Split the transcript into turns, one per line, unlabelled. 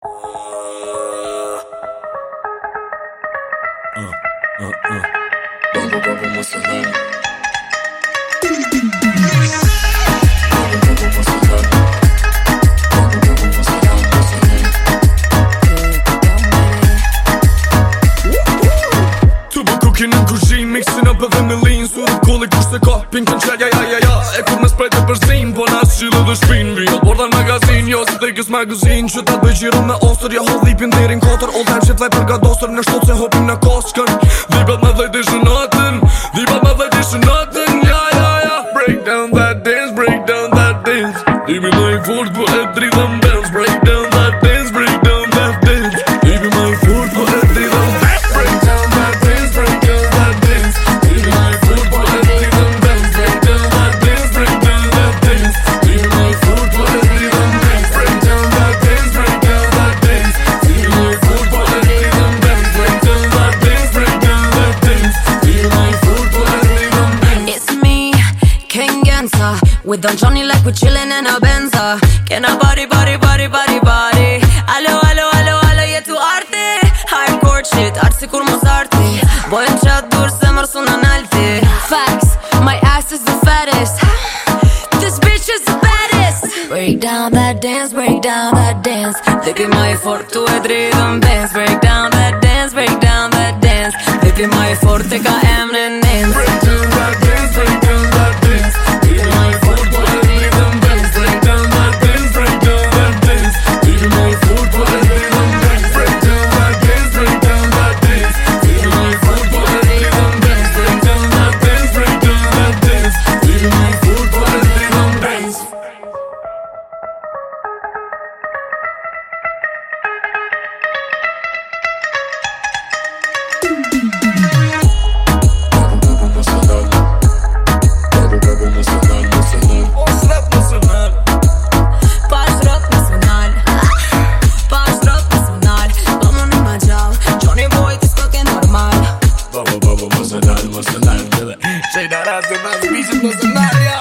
Uh uh uh. I don't know what to do. I don't know what to do. Okay, come on. To book in the kitchen mixing up the melodies with the color of the car. Pink and check ya ya ya ya. It could not spread the birds in on a silver screen. Orda në magazin, jo si të gjës magazin Që ta të bëgjiru me osër, ja hodhipin dherin kotër All time shit vaj përga dosër, në shtot se hopin në koskën Dibat me dhejt ishë natën Dibat me dhejt ishë natën Ja, ja, ja Break down that dance, break down that dance Dibi lojnë furt, bu e dridhëm dance Break down
cancer. With Don Johnny, like we're chilling in a Benza. Can I body, body, body, body, body? Alo, alo, alo, alo, je tu arti. Hardcore shit, arsi kur mos arti. Bojën qatë dur se mërë në nalti. Facts, my ass is the fattest. This bitch is the baddest. Break down that dance, break down that dance. Dhe my effort tu e dance. Break down that dance, break down that dance. Dhe my effort te ka
personal, Say that as the man, reason personal, yeah.